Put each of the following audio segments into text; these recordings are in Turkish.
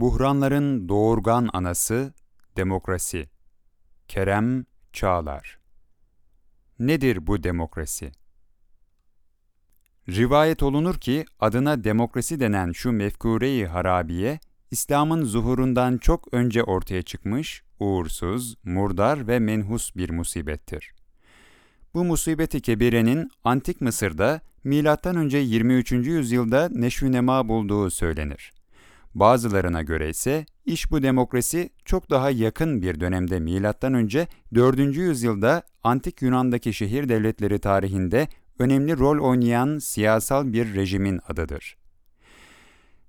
Buhranların doğurgan anası demokrasi. Kerem Çağlar. Nedir bu demokrasi? Rivayet olunur ki adına demokrasi denen şu mefkure-i harabiye İslam'ın zuhurundan çok önce ortaya çıkmış, uğursuz, murdar ve menhus bir musibettir. Bu musibeti kebirenin antik Mısır'da M.Ö. 23. yüzyılda neşvünema bulduğu söylenir. Bazılarına göre ise iş bu demokrasi çok daha yakın bir dönemde M.Ö. 4. yüzyılda antik Yunan'daki şehir devletleri tarihinde önemli rol oynayan siyasal bir rejimin adıdır.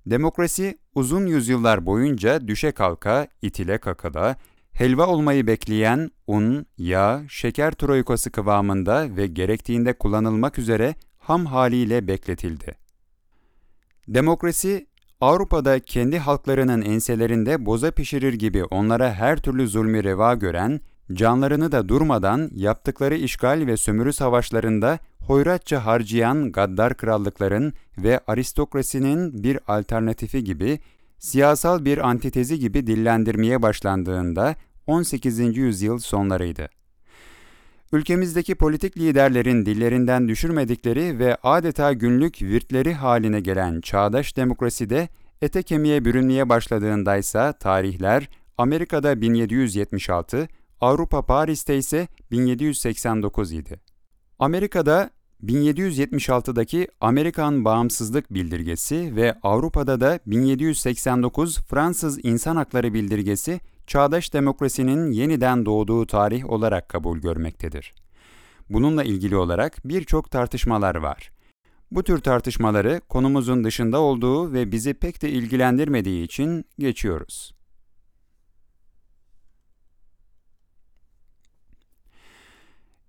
Demokrasi uzun yüzyıllar boyunca düşe kalka, itile kakada, helva olmayı bekleyen un, yağ, şeker troikası kıvamında ve gerektiğinde kullanılmak üzere ham haliyle bekletildi. Demokrasi, Avrupa'da kendi halklarının enselerinde boza pişirir gibi onlara her türlü zulmü reva gören, canlarını da durmadan yaptıkları işgal ve sömürü savaşlarında hoyratça harcayan gaddar krallıkların ve aristokrasinin bir alternatifi gibi, siyasal bir antitezi gibi dillendirmeye başlandığında 18. yüzyıl sonlarıydı. Ülkemizdeki politik liderlerin dillerinden düşürmedikleri ve adeta günlük virtleri haline gelen çağdaş demokraside ete kemiğe bürünmeye başladığındaysa tarihler Amerika'da 1776, Avrupa Paris'te ise 1789 idi. Amerika'da 1776'daki Amerikan Bağımsızlık Bildirgesi ve Avrupa'da da 1789 Fransız İnsan Hakları Bildirgesi çağdaş demokrasinin yeniden doğduğu tarih olarak kabul görmektedir. Bununla ilgili olarak birçok tartışmalar var. Bu tür tartışmaları konumuzun dışında olduğu ve bizi pek de ilgilendirmediği için geçiyoruz.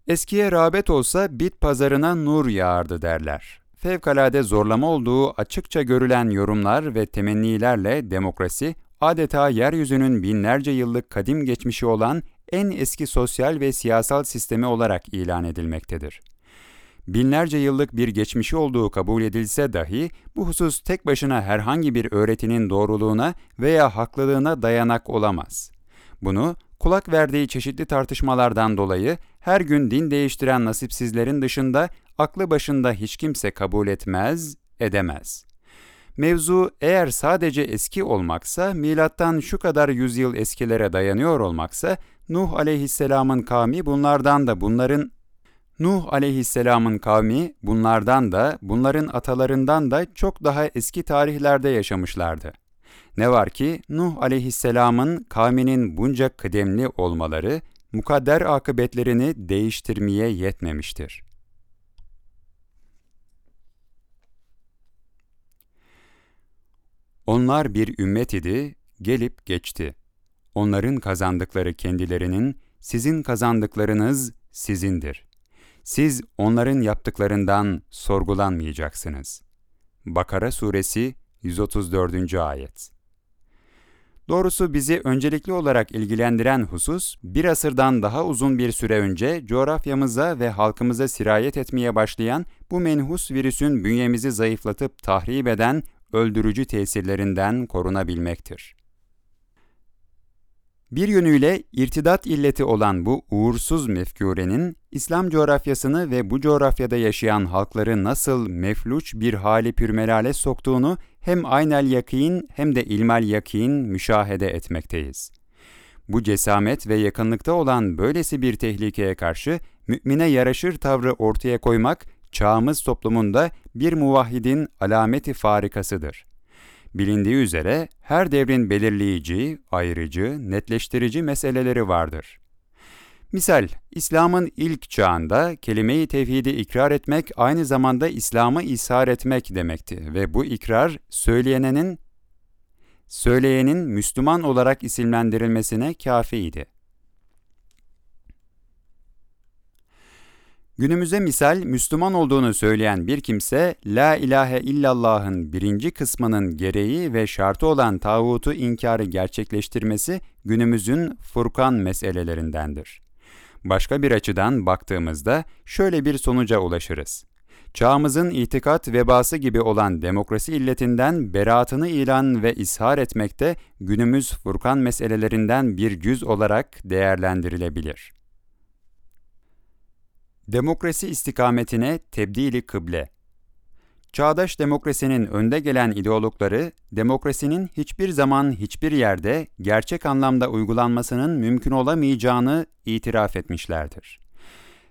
Eskiye rağbet olsa bit pazarına nur yağardı derler. Fevkalade zorlama olduğu açıkça görülen yorumlar ve temennilerle demokrasi adeta yeryüzünün binlerce yıllık kadim geçmişi olan en eski sosyal ve siyasal sistemi olarak ilan edilmektedir. Binlerce yıllık bir geçmişi olduğu kabul edilse dahi bu husus tek başına herhangi bir öğretinin doğruluğuna veya haklılığına dayanak olamaz. Bunu kulak verdiği çeşitli tartışmalardan dolayı her gün din değiştiren nasipsizlerin dışında aklı başında hiç kimse kabul etmez, edemez. Mevzu eğer sadece eski olmaksa, milattan şu kadar yüzyıl eskilere dayanıyor olmaksa, Nuh aleyhisselamın kavmi bunlardan da bunların Nuh aleyhisselamın kavmi bunlardan da bunların atalarından da çok daha eski tarihlerde yaşamışlardı. Ne var ki Nuh aleyhisselamın kavminin bunca kıdemli olmaları mukadder akıbetlerini değiştirmeye yetmemiştir. Onlar bir ümmet idi, gelip geçti. Onların kazandıkları kendilerinin, sizin kazandıklarınız sizindir. Siz onların yaptıklarından sorgulanmayacaksınız. Bakara Suresi 134. Ayet Doğrusu bizi öncelikli olarak ilgilendiren husus, bir asırdan daha uzun bir süre önce coğrafyamıza ve halkımıza sirayet etmeye başlayan bu menhus virüsün bünyemizi zayıflatıp tahrip eden öldürücü tesirlerinden korunabilmektir. Bir yönüyle irtidat illeti olan bu uğursuz mefkurenin İslam coğrafyasını ve bu coğrafyada yaşayan halkları nasıl mefluç bir hali pürmelale soktuğunu hem aynel yakin hem de ilmal yakin müşahede etmekteyiz. Bu cesamet ve yakınlıkta olan böylesi bir tehlikeye karşı mümine yaraşır tavrı ortaya koymak çağımız toplumunda bir muvahhidin alameti farikasıdır. Bilindiği üzere her devrin belirleyici, ayrıcı, netleştirici meseleleri vardır. Misal, İslam'ın ilk çağında kelime-i tevhidi ikrar etmek aynı zamanda İslam'ı ishar etmek demekti ve bu ikrar söyleyenenin söyleyenin Müslüman olarak isimlendirilmesine kafiydi. Günümüze misal Müslüman olduğunu söyleyen bir kimse, La ilahe illallah'ın birinci kısmının gereği ve şartı olan tağutu inkarı gerçekleştirmesi günümüzün Furkan meselelerindendir. Başka bir açıdan baktığımızda şöyle bir sonuca ulaşırız. çağımızın itikat vebası gibi olan demokrasi illetinden beraatını ilan ve ishar etmekte günümüz Furkan meselelerinden bir cüz olarak değerlendirilebilir. Demokrasi istikametine tebdili kıble Çağdaş demokrasinin önde gelen ideologları, demokrasinin hiçbir zaman hiçbir yerde gerçek anlamda uygulanmasının mümkün olamayacağını itiraf etmişlerdir.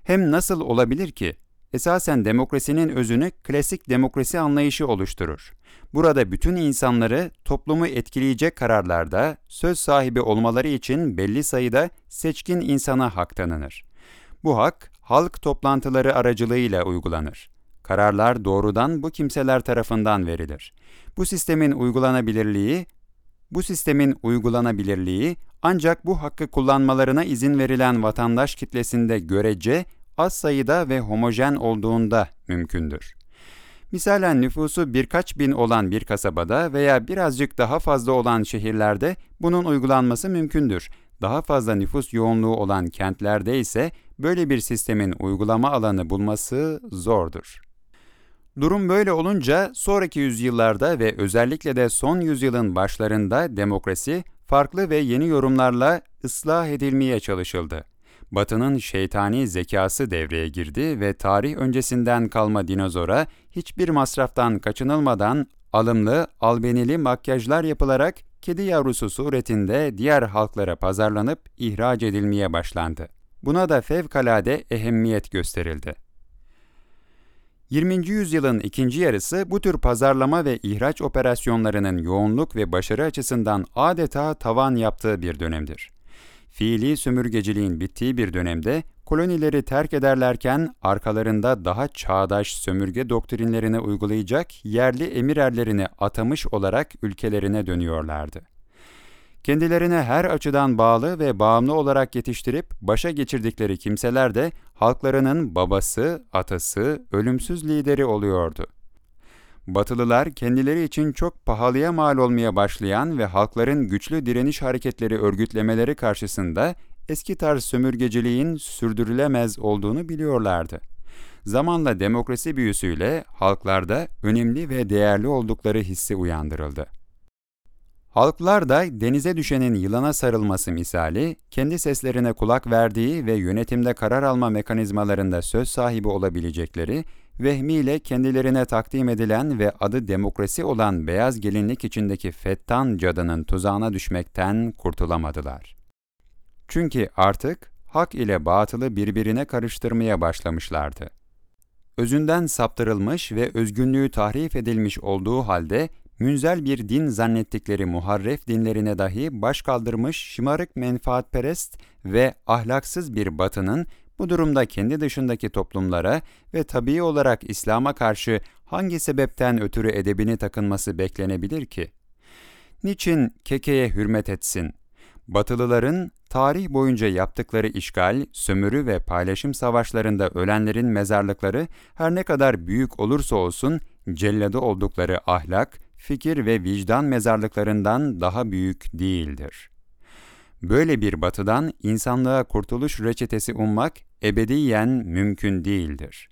Hem nasıl olabilir ki? Esasen demokrasinin özünü klasik demokrasi anlayışı oluşturur. Burada bütün insanları toplumu etkileyecek kararlarda söz sahibi olmaları için belli sayıda seçkin insana hak tanınır. Bu hak halk toplantıları aracılığıyla uygulanır. Kararlar doğrudan bu kimseler tarafından verilir. Bu sistemin uygulanabilirliği bu sistemin uygulanabilirliği ancak bu hakkı kullanmalarına izin verilen vatandaş kitlesinde görece az sayıda ve homojen olduğunda mümkündür. Misalen nüfusu birkaç bin olan bir kasabada veya birazcık daha fazla olan şehirlerde bunun uygulanması mümkündür. Daha fazla nüfus yoğunluğu olan kentlerde ise böyle bir sistemin uygulama alanı bulması zordur. Durum böyle olunca sonraki yüzyıllarda ve özellikle de son yüzyılın başlarında demokrasi farklı ve yeni yorumlarla ıslah edilmeye çalışıldı. Batı'nın şeytani zekası devreye girdi ve tarih öncesinden kalma dinozora hiçbir masraftan kaçınılmadan alımlı, albenili makyajlar yapılarak kedi yavrusu suretinde diğer halklara pazarlanıp ihraç edilmeye başlandı. Buna da fevkalade ehemmiyet gösterildi. 20. yüzyılın ikinci yarısı bu tür pazarlama ve ihraç operasyonlarının yoğunluk ve başarı açısından adeta tavan yaptığı bir dönemdir. Fiili sömürgeciliğin bittiği bir dönemde kolonileri terk ederlerken arkalarında daha çağdaş sömürge doktrinlerini uygulayacak yerli emirerlerini atamış olarak ülkelerine dönüyorlardı. Kendilerine her açıdan bağlı ve bağımlı olarak yetiştirip başa geçirdikleri kimseler de halklarının babası, atası, ölümsüz lideri oluyordu. Batılılar kendileri için çok pahalıya mal olmaya başlayan ve halkların güçlü direniş hareketleri örgütlemeleri karşısında eski tarz sömürgeciliğin sürdürülemez olduğunu biliyorlardı. Zamanla demokrasi büyüsüyle halklarda önemli ve değerli oldukları hissi uyandırıldı. Halklar da denize düşenin yılana sarılması misali, kendi seslerine kulak verdiği ve yönetimde karar alma mekanizmalarında söz sahibi olabilecekleri, vehmiyle kendilerine takdim edilen ve adı demokrasi olan beyaz gelinlik içindeki fettan cadının tuzağına düşmekten kurtulamadılar. Çünkü artık hak ile batılı birbirine karıştırmaya başlamışlardı. Özünden saptırılmış ve özgünlüğü tahrif edilmiş olduğu halde münzel bir din zannettikleri muharref dinlerine dahi baş kaldırmış şımarık menfaatperest ve ahlaksız bir batının bu durumda kendi dışındaki toplumlara ve tabii olarak İslam'a karşı hangi sebepten ötürü edebini takınması beklenebilir ki? Niçin kekeye hürmet etsin? Batılıların tarih boyunca yaptıkları işgal, sömürü ve paylaşım savaşlarında ölenlerin mezarlıkları her ne kadar büyük olursa olsun celladı oldukları ahlak, fikir ve vicdan mezarlıklarından daha büyük değildir. Böyle bir batıdan insanlığa kurtuluş reçetesi ummak ebediyen mümkün değildir.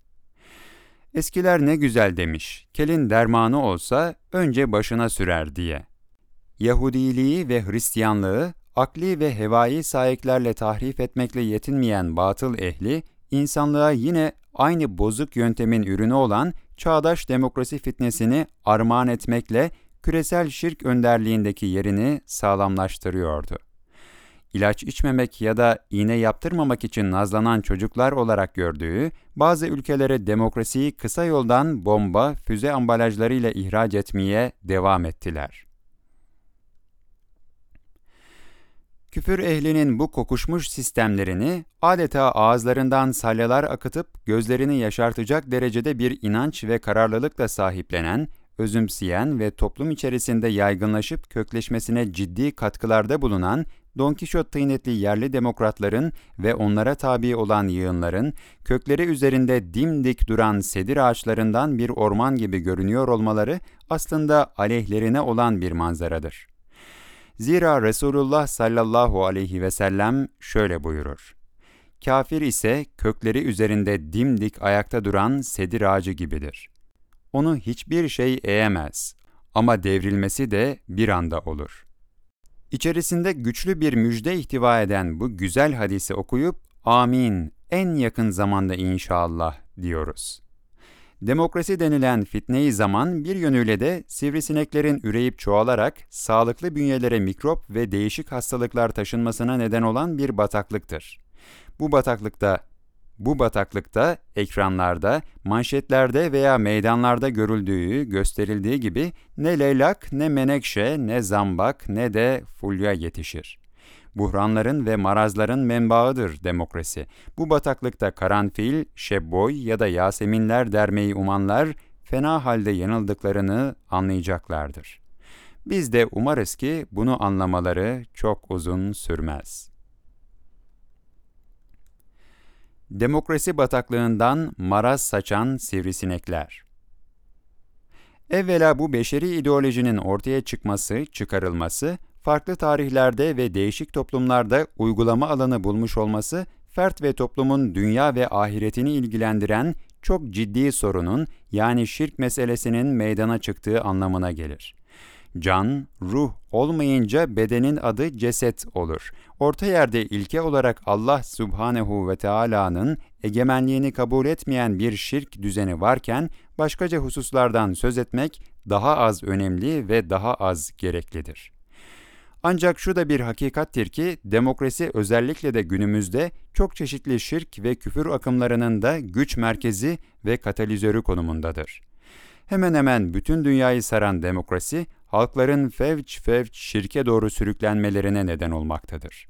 Eskiler ne güzel demiş, kelin dermanı olsa önce başına sürer diye. Yahudiliği ve Hristiyanlığı akli ve hevai sahiplerle tahrif etmekle yetinmeyen batıl ehli, insanlığa yine aynı bozuk yöntemin ürünü olan çağdaş demokrasi fitnesini armağan etmekle küresel şirk önderliğindeki yerini sağlamlaştırıyordu. İlaç içmemek ya da iğne yaptırmamak için nazlanan çocuklar olarak gördüğü, bazı ülkelere demokrasiyi kısa yoldan bomba, füze ambalajlarıyla ihraç etmeye devam ettiler. Küfür ehlinin bu kokuşmuş sistemlerini adeta ağızlarından salyalar akıtıp gözlerini yaşartacak derecede bir inanç ve kararlılıkla sahiplenen, özümseyen ve toplum içerisinde yaygınlaşıp kökleşmesine ciddi katkılarda bulunan Don Kişot tıynetli yerli demokratların ve onlara tabi olan yığınların, kökleri üzerinde dimdik duran sedir ağaçlarından bir orman gibi görünüyor olmaları aslında aleyhlerine olan bir manzaradır. Zira Resulullah sallallahu aleyhi ve sellem şöyle buyurur. kafir ise kökleri üzerinde dimdik ayakta duran sedir ağacı gibidir. Onu hiçbir şey eğemez ama devrilmesi de bir anda olur. İçerisinde güçlü bir müjde ihtiva eden bu güzel hadisi okuyup amin en yakın zamanda inşallah diyoruz. Demokrasi denilen fitneyi zaman bir yönüyle de sivrisineklerin üreyip çoğalarak sağlıklı bünyelere mikrop ve değişik hastalıklar taşınmasına neden olan bir bataklıktır. Bu bataklıkta bu bataklıkta ekranlarda, manşetlerde veya meydanlarda görüldüğü, gösterildiği gibi ne leylak, ne menekşe, ne zambak, ne de fulya yetişir. Buhranların ve marazların menbaıdır demokrasi. Bu bataklıkta karanfil, şebboy ya da yaseminler dermeyi umanlar fena halde yanıldıklarını anlayacaklardır. Biz de umarız ki bunu anlamaları çok uzun sürmez. Demokrasi bataklığından maraz saçan sivrisinekler Evvela bu beşeri ideolojinin ortaya çıkması, çıkarılması, farklı tarihlerde ve değişik toplumlarda uygulama alanı bulmuş olması, fert ve toplumun dünya ve ahiretini ilgilendiren çok ciddi sorunun yani şirk meselesinin meydana çıktığı anlamına gelir. Can, ruh olmayınca bedenin adı ceset olur. Orta yerde ilke olarak Allah Subhanehu ve Teala'nın egemenliğini kabul etmeyen bir şirk düzeni varken başkaca hususlardan söz etmek daha az önemli ve daha az gereklidir. Ancak şu da bir hakikattir ki demokrasi özellikle de günümüzde çok çeşitli şirk ve küfür akımlarının da güç merkezi ve katalizörü konumundadır. Hemen hemen bütün dünyayı saran demokrasi halkların fevç fevç şirke doğru sürüklenmelerine neden olmaktadır.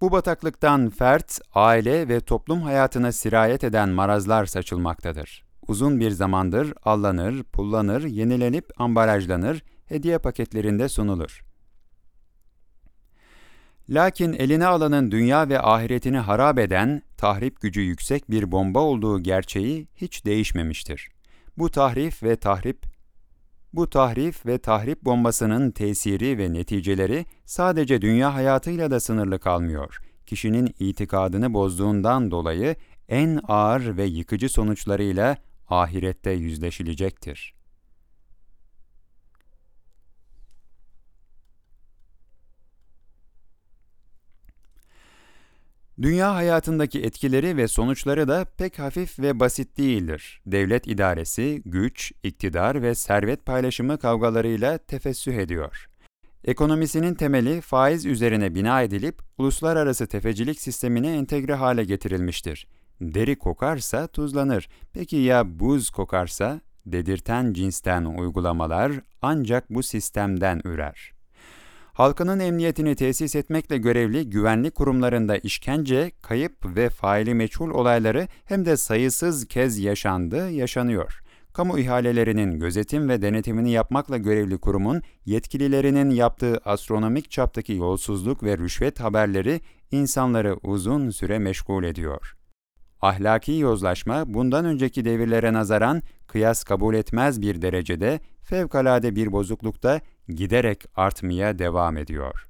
Bu bataklıktan fert, aile ve toplum hayatına sirayet eden marazlar saçılmaktadır. Uzun bir zamandır allanır, pullanır, yenilenip ambalajlanır, hediye paketlerinde sunulur. Lakin eline alanın dünya ve ahiretini harap eden, tahrip gücü yüksek bir bomba olduğu gerçeği hiç değişmemiştir. Bu tahrif ve tahrip bu tahrif ve tahrip bombasının tesiri ve neticeleri sadece dünya hayatıyla da sınırlı kalmıyor. Kişinin itikadını bozduğundan dolayı en ağır ve yıkıcı sonuçlarıyla ahirette yüzleşilecektir. Dünya hayatındaki etkileri ve sonuçları da pek hafif ve basit değildir. Devlet idaresi, güç, iktidar ve servet paylaşımı kavgalarıyla tefessüh ediyor. Ekonomisinin temeli faiz üzerine bina edilip uluslararası tefecilik sistemine entegre hale getirilmiştir. Deri kokarsa tuzlanır. Peki ya buz kokarsa? Dedirten cinsten uygulamalar ancak bu sistemden ürer. Halkının emniyetini tesis etmekle görevli güvenlik kurumlarında işkence, kayıp ve faili meçhul olayları hem de sayısız kez yaşandı, yaşanıyor. Kamu ihalelerinin gözetim ve denetimini yapmakla görevli kurumun yetkililerinin yaptığı astronomik çaptaki yolsuzluk ve rüşvet haberleri insanları uzun süre meşgul ediyor. Ahlaki yozlaşma bundan önceki devirlere nazaran kıyas kabul etmez bir derecede fevkalade bir bozuklukta giderek artmaya devam ediyor.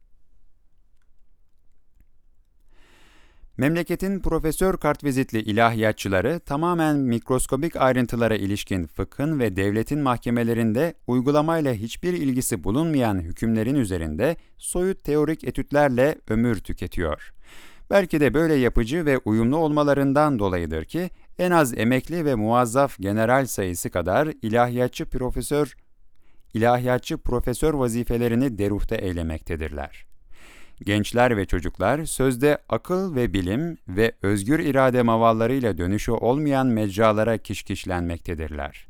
Memleketin profesör kartvizitli ilahiyatçıları tamamen mikroskobik ayrıntılara ilişkin fıkhın ve devletin mahkemelerinde uygulamayla hiçbir ilgisi bulunmayan hükümlerin üzerinde soyut teorik etütlerle ömür tüketiyor. Belki de böyle yapıcı ve uyumlu olmalarından dolayıdır ki en az emekli ve muazzaf general sayısı kadar ilahiyatçı profesör ilahiyatçı profesör vazifelerini deruhta eylemektedirler. Gençler ve çocuklar sözde akıl ve bilim ve özgür irade mavallarıyla dönüşü olmayan mecralara kişkişlenmektedirler.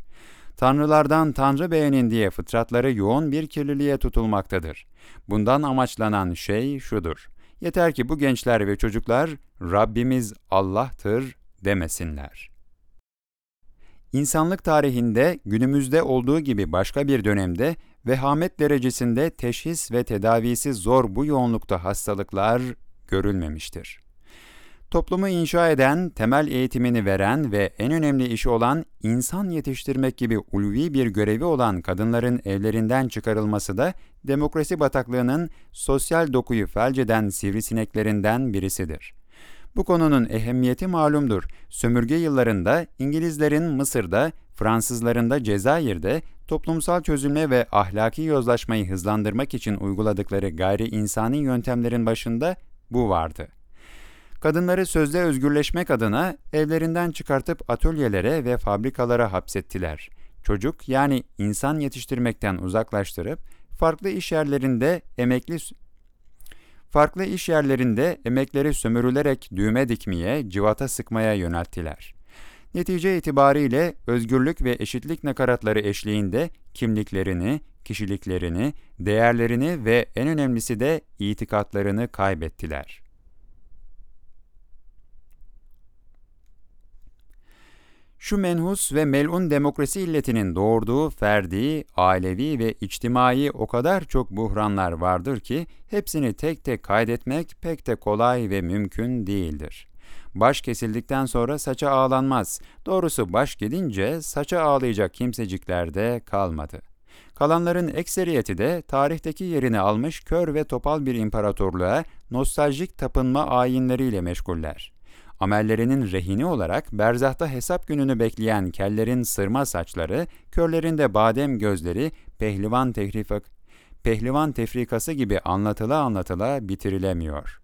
Tanrılardan Tanrı beğenin diye fıtratları yoğun bir kirliliğe tutulmaktadır. Bundan amaçlanan şey şudur. Yeter ki bu gençler ve çocuklar Rabbimiz Allah'tır demesinler. İnsanlık tarihinde günümüzde olduğu gibi başka bir dönemde vehamet derecesinde teşhis ve tedavisi zor bu yoğunlukta hastalıklar görülmemiştir. Toplumu inşa eden, temel eğitimini veren ve en önemli işi olan insan yetiştirmek gibi ulvi bir görevi olan kadınların evlerinden çıkarılması da demokrasi bataklığının sosyal dokuyu felç eden sivrisineklerinden birisidir. Bu konunun ehemmiyeti malumdur. Sömürge yıllarında İngilizlerin Mısır'da, Fransızların da Cezayir'de toplumsal çözülme ve ahlaki yozlaşmayı hızlandırmak için uyguladıkları gayri insani yöntemlerin başında bu vardı. Kadınları sözde özgürleşmek adına evlerinden çıkartıp atölyelere ve fabrikalara hapsettiler. Çocuk yani insan yetiştirmekten uzaklaştırıp farklı iş yerlerinde emekli farklı iş yerlerinde emekleri sömürülerek düğme dikmeye, civata sıkmaya yönelttiler. Netice itibariyle özgürlük ve eşitlik nakaratları eşliğinde kimliklerini, kişiliklerini, değerlerini ve en önemlisi de itikatlarını kaybettiler. Şu menhus ve melun demokrasi illetinin doğurduğu ferdi, ailevi ve içtimai o kadar çok buhranlar vardır ki hepsini tek tek kaydetmek pek de kolay ve mümkün değildir. Baş kesildikten sonra saça ağlanmaz. Doğrusu baş gidince saça ağlayacak kimsecikler de kalmadı. Kalanların ekseriyeti de tarihteki yerini almış kör ve topal bir imparatorluğa nostaljik tapınma ayinleriyle meşguller amellerinin rehini olarak berzahta hesap gününü bekleyen kellerin sırma saçları, körlerin badem gözleri, pehlivan tehrifak, pehlivan tefrikası gibi anlatıla anlatıla bitirilemiyor.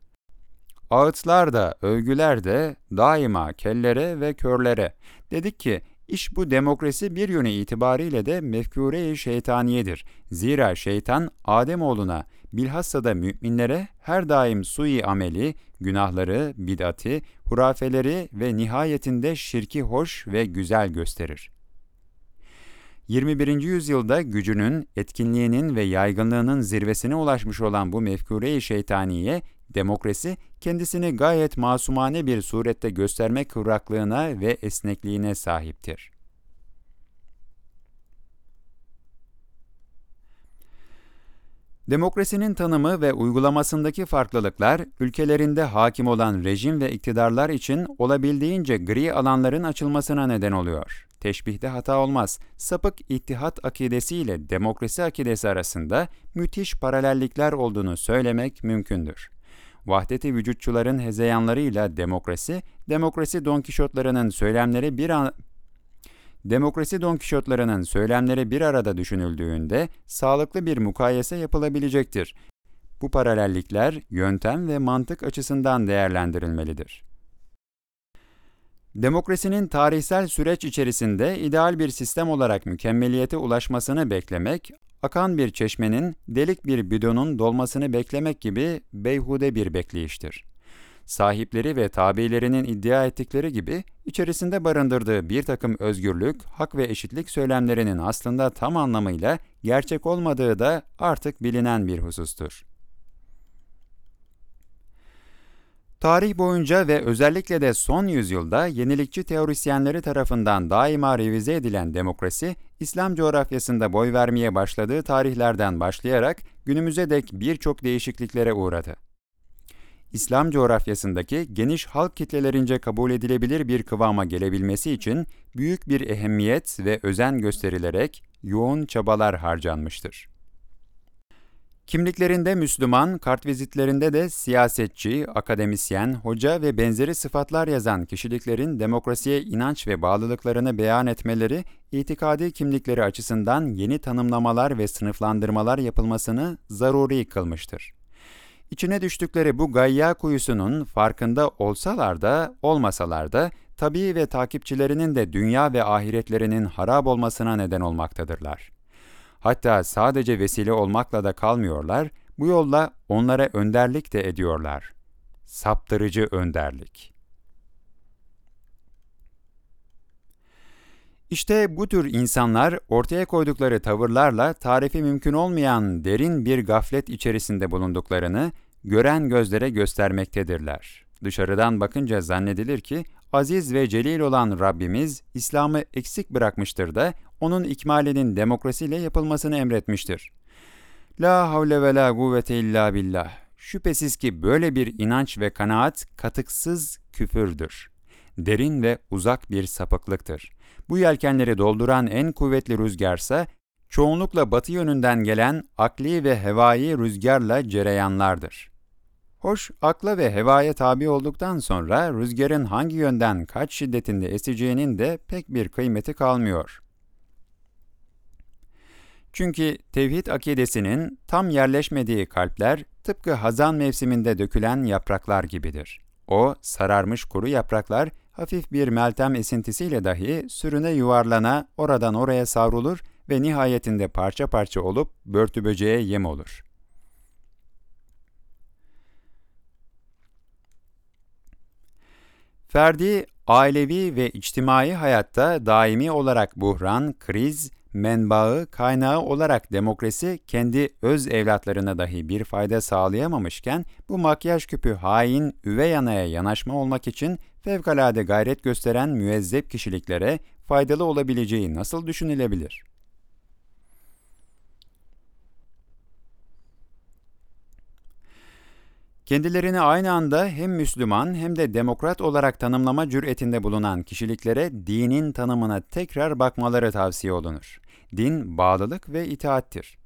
Ağıtlar da, övgüler de daima kellere ve körlere. Dedik ki, İş bu demokrasi bir yönü itibariyle de mefkure-i şeytaniyedir. Zira şeytan Ademoğluna bilhassa da müminlere her daim sui ameli, günahları, bid'ati, hurafeleri ve nihayetinde şirki hoş ve güzel gösterir. 21. yüzyılda gücünün, etkinliğinin ve yaygınlığının zirvesine ulaşmış olan bu mefkure-i şeytaniye, demokrasi kendisini gayet masumane bir surette gösterme kıvraklığına ve esnekliğine sahiptir. Demokrasinin tanımı ve uygulamasındaki farklılıklar, ülkelerinde hakim olan rejim ve iktidarlar için olabildiğince gri alanların açılmasına neden oluyor. Teşbihde hata olmaz. Sapık ittihat akidesiyle demokrasi akidesi arasında müthiş paralellikler olduğunu söylemek mümkündür. Vahdeti vücutçuların hezeyanlarıyla demokrasi, demokrasi donkişotlarının söylemleri bir an Demokrasi donkişotlarının söylemleri bir arada düşünüldüğünde sağlıklı bir mukayese yapılabilecektir. Bu paralellikler yöntem ve mantık açısından değerlendirilmelidir. Demokrasinin tarihsel süreç içerisinde ideal bir sistem olarak mükemmeliyete ulaşmasını beklemek, akan bir çeşmenin, delik bir bidonun dolmasını beklemek gibi beyhude bir bekleyiştir sahipleri ve tabilerinin iddia ettikleri gibi içerisinde barındırdığı bir takım özgürlük, hak ve eşitlik söylemlerinin aslında tam anlamıyla gerçek olmadığı da artık bilinen bir husustur. Tarih boyunca ve özellikle de son yüzyılda yenilikçi teorisyenleri tarafından daima revize edilen demokrasi, İslam coğrafyasında boy vermeye başladığı tarihlerden başlayarak günümüze dek birçok değişikliklere uğradı. İslam coğrafyasındaki geniş halk kitlelerince kabul edilebilir bir kıvama gelebilmesi için büyük bir ehemmiyet ve özen gösterilerek yoğun çabalar harcanmıştır. Kimliklerinde Müslüman, kartvizitlerinde de siyasetçi, akademisyen, hoca ve benzeri sıfatlar yazan kişiliklerin demokrasiye inanç ve bağlılıklarını beyan etmeleri, itikadi kimlikleri açısından yeni tanımlamalar ve sınıflandırmalar yapılmasını zaruri kılmıştır. İçine düştükleri bu gayya kuyusunun farkında olsalar da olmasalar da tabii ve takipçilerinin de dünya ve ahiretlerinin harap olmasına neden olmaktadırlar. Hatta sadece vesile olmakla da kalmıyorlar, bu yolla onlara önderlik de ediyorlar. Saptırıcı önderlik. İşte bu tür insanlar ortaya koydukları tavırlarla tarifi mümkün olmayan derin bir gaflet içerisinde bulunduklarını gören gözlere göstermektedirler. Dışarıdan bakınca zannedilir ki aziz ve celil olan Rabbimiz İslam'ı eksik bırakmıştır da onun ikmalinin demokrasiyle yapılmasını emretmiştir. La havle ve la kuvvete illa billah. Şüphesiz ki böyle bir inanç ve kanaat katıksız küfürdür. Derin ve uzak bir sapıklıktır. Bu yelkenleri dolduran en kuvvetli rüzgarsa, çoğunlukla batı yönünden gelen akli ve hevai rüzgarla cereyanlardır. Hoş, akla ve hevaya tabi olduktan sonra rüzgarın hangi yönden kaç şiddetinde eseceğinin de pek bir kıymeti kalmıyor. Çünkü tevhid akidesinin tam yerleşmediği kalpler tıpkı hazan mevsiminde dökülen yapraklar gibidir. O, sararmış kuru yapraklar hafif bir meltem esintisiyle dahi sürüne yuvarlana oradan oraya savrulur ve nihayetinde parça parça olup börtü böceğe yem olur. Ferdi, ailevi ve içtimai hayatta daimi olarak buhran, kriz, menbaı, kaynağı olarak demokrasi kendi öz evlatlarına dahi bir fayda sağlayamamışken bu makyaj küpü hain üvey anaya yanaşma olmak için fevkalade gayret gösteren müezzep kişiliklere faydalı olabileceği nasıl düşünülebilir? Kendilerini aynı anda hem Müslüman hem de demokrat olarak tanımlama cüretinde bulunan kişiliklere dinin tanımına tekrar bakmaları tavsiye olunur. Din bağlılık ve itaattir.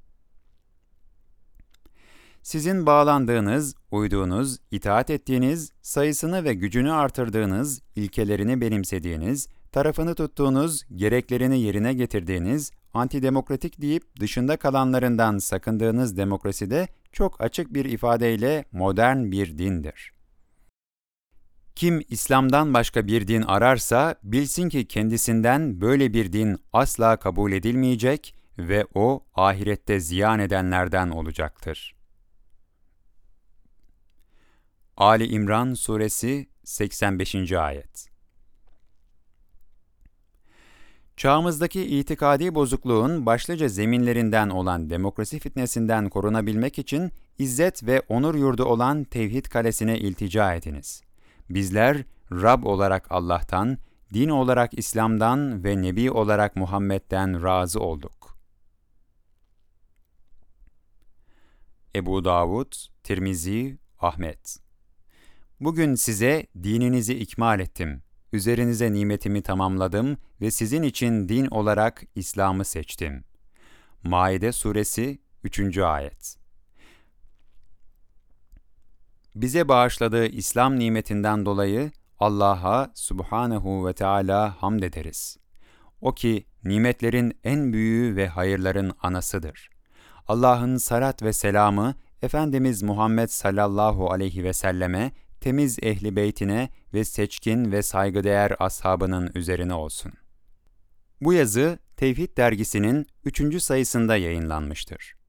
Sizin bağlandığınız, uyduğunuz, itaat ettiğiniz, sayısını ve gücünü artırdığınız, ilkelerini benimsediğiniz, tarafını tuttuğunuz, gereklerini yerine getirdiğiniz, antidemokratik deyip dışında kalanlarından sakındığınız demokraside çok açık bir ifadeyle modern bir dindir. Kim İslam'dan başka bir din ararsa bilsin ki kendisinden böyle bir din asla kabul edilmeyecek ve o ahirette ziyan edenlerden olacaktır. Ali İmran Suresi 85. Ayet Çağımızdaki itikadi bozukluğun başlıca zeminlerinden olan demokrasi fitnesinden korunabilmek için izzet ve onur yurdu olan tevhid kalesine iltica ediniz. Bizler Rab olarak Allah'tan, din olarak İslam'dan ve Nebi olarak Muhammed'den razı olduk. Ebu Davud, Tirmizi, Ahmet Bugün size dininizi ikmal ettim. Üzerinize nimetimi tamamladım ve sizin için din olarak İslam'ı seçtim. Maide Suresi 3. Ayet Bize bağışladığı İslam nimetinden dolayı Allah'a Subhanehu ve Teala hamd ederiz. O ki nimetlerin en büyüğü ve hayırların anasıdır. Allah'ın salat ve selamı Efendimiz Muhammed sallallahu aleyhi ve selleme temiz ehli beytine ve seçkin ve saygıdeğer ashabının üzerine olsun. Bu yazı Tevhid dergisinin 3. sayısında yayınlanmıştır.